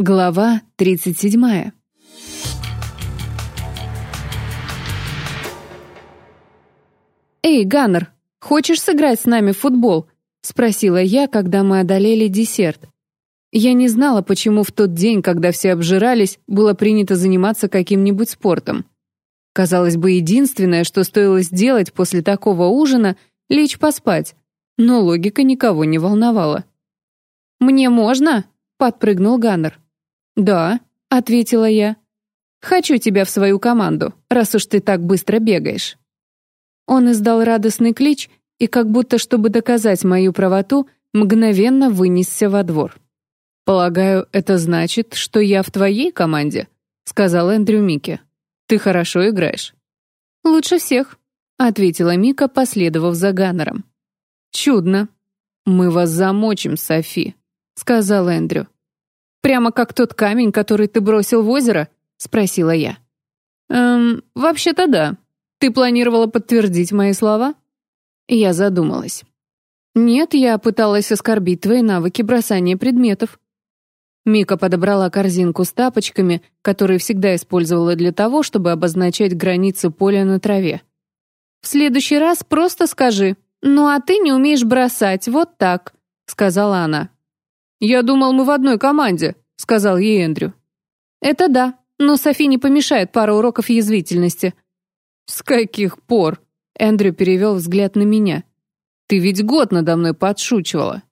Глава 37. «Эй, Ганнер, хочешь сыграть с нами в футбол?» — спросила я, когда мы одолели десерт. Я не знала, почему в тот день, когда все обжирались, было принято заниматься каким-нибудь спортом. Казалось бы, единственное, что стоило сделать после такого ужина — лечь поспать. Но логика никого не волновала. «Мне можно?» — подпрыгнул Ганнер. «Да», — ответила я. «Хочу тебя в свою команду, раз уж ты так быстро бегаешь». Он издал радостный клич и, как будто чтобы доказать мою правоту, мгновенно вынесся во двор. «Полагаю, это значит, что я в твоей команде?» — сказал Эндрю Микки. «Ты хорошо играешь». «Лучше всех», — ответила Мика, последовав за Ганнером. «Чудно. Мы вас замочим, Софи», — сказал Эндрю. «Прямо как тот камень, который ты бросил в озеро?» — спросила я. «Эм, вообще-то да. Ты планировала подтвердить мои слова?» Я задумалась. «Нет, я пыталась оскорбить твои навыки бросания предметов». Мика подобрала корзинку с тапочками, которые всегда использовала для того, чтобы обозначать границы поля на траве. «В следующий раз просто скажи, ну а ты не умеешь бросать, вот так», — сказала она. «Я думал, мы в одной команде», — сказал ей Эндрю. «Это да, но Софи не помешает пара уроков язвительности». «С каких пор?» — Эндрю перевел взгляд на меня. «Ты ведь год надо мной подшучивала».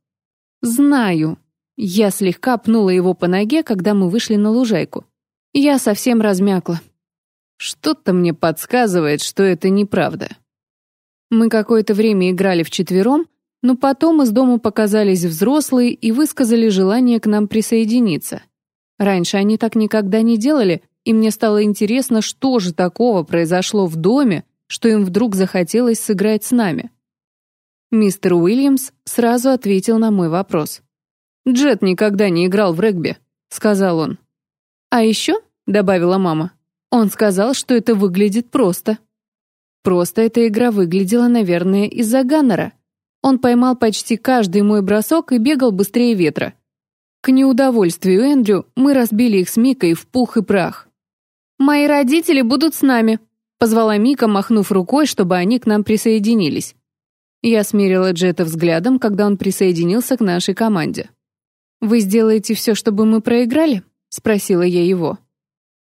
«Знаю». Я слегка пнула его по ноге, когда мы вышли на лужайку. Я совсем размякла. Что-то мне подсказывает, что это неправда. Мы какое-то время играли вчетвером, но потом из дома показались взрослые и высказали желание к нам присоединиться. Раньше они так никогда не делали, и мне стало интересно, что же такого произошло в доме, что им вдруг захотелось сыграть с нами. Мистер Уильямс сразу ответил на мой вопрос. «Джет никогда не играл в регби», — сказал он. «А еще», — добавила мама, — «он сказал, что это выглядит просто». Просто эта игра выглядела, наверное, из-за Ганнера — он поймал почти каждый мой бросок и бегал быстрее ветра. К неудовольствию Эндрю мы разбили их с Микой в пух и прах. «Мои родители будут с нами», — позвала Мика, махнув рукой, чтобы они к нам присоединились. Я смерила Джета взглядом, когда он присоединился к нашей команде. «Вы сделаете все, чтобы мы проиграли?» — спросила я его.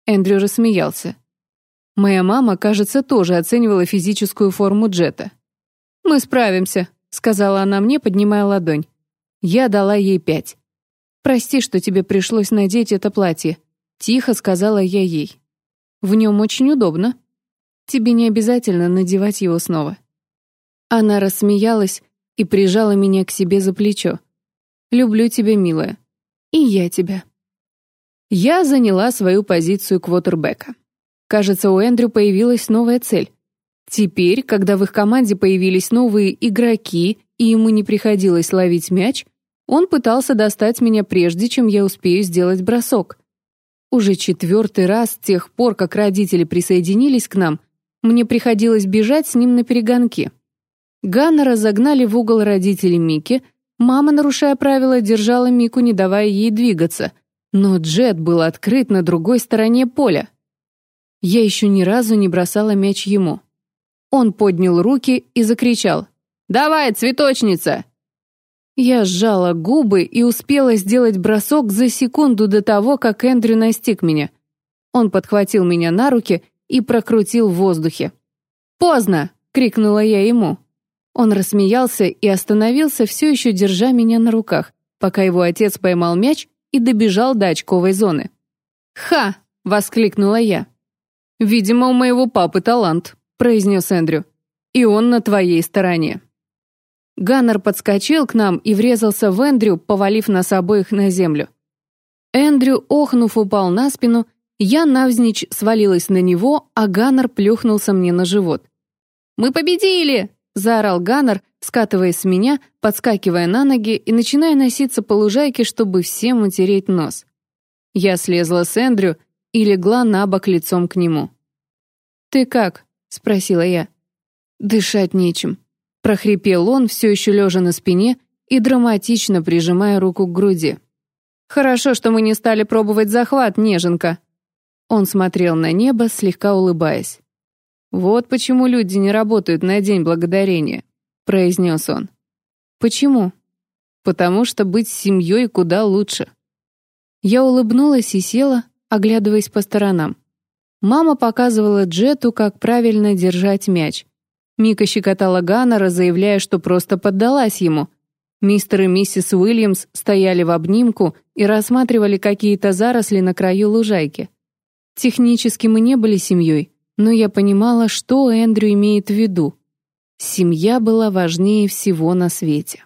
Эндрю рассмеялся. Моя мама, кажется, тоже оценивала физическую форму Джета. «Мы справимся», — сказала она мне, поднимая ладонь. Я дала ей пять. «Прости, что тебе пришлось надеть это платье», — тихо сказала я ей. «В нем очень удобно. Тебе не обязательно надевать его снова». Она рассмеялась и прижала меня к себе за плечо. «Люблю тебя, милая. И я тебя». Я заняла свою позицию квотербека. Кажется, у Эндрю появилась новая цель. Теперь, когда в их команде появились новые игроки, и ему не приходилось ловить мяч, он пытался достать меня прежде, чем я успею сделать бросок. Уже четвертый раз с тех пор, как родители присоединились к нам, мне приходилось бежать с ним на перегонки. Ганнера загнали в угол родители Мики, мама, нарушая правила, держала Мику, не давая ей двигаться, но Джет был открыт на другой стороне поля. Я еще ни разу не бросала мяч ему. Он поднял руки и закричал «Давай, цветочница!» Я сжала губы и успела сделать бросок за секунду до того, как Эндрю настиг меня. Он подхватил меня на руки и прокрутил в воздухе. «Поздно!» — крикнула я ему. Он рассмеялся и остановился, все еще держа меня на руках, пока его отец поймал мяч и добежал до очковой зоны. «Ха!» — воскликнула я. «Видимо, у моего папы талант», произнес Эндрю. «И он на твоей стороне». Ганнер подскочил к нам и врезался в Эндрю, повалив нас обоих на землю. Эндрю, охнув, упал на спину, я навзничь свалилась на него, а Ганнер плюхнулся мне на живот. «Мы победили!» — заорал Ганнер, скатываясь с меня, подскакивая на ноги и начиная носиться по лужайке, чтобы всем утереть нос. Я слезла с Эндрю и легла на бок лицом к нему. «Ты как?» — спросила я. «Дышать нечем», — прохрипел он, все еще лежа на спине и драматично прижимая руку к груди. Хорошо, что мы не стали пробовать захват, неженка. Он смотрел на небо, слегка улыбаясь. Вот почему люди не работают на День Благодарения, произнес он. Почему? Потому что быть с семьей куда лучше. Я улыбнулась и села, оглядываясь по сторонам. Мама показывала Джету, как правильно держать мяч. Мика щекотала Ганнера, заявляя, что просто поддалась ему. Мистер и миссис Уильямс стояли в обнимку и рассматривали какие-то заросли на краю лужайки. Технически мы не были семьей, но я понимала, что Эндрю имеет в виду. Семья была важнее всего на свете.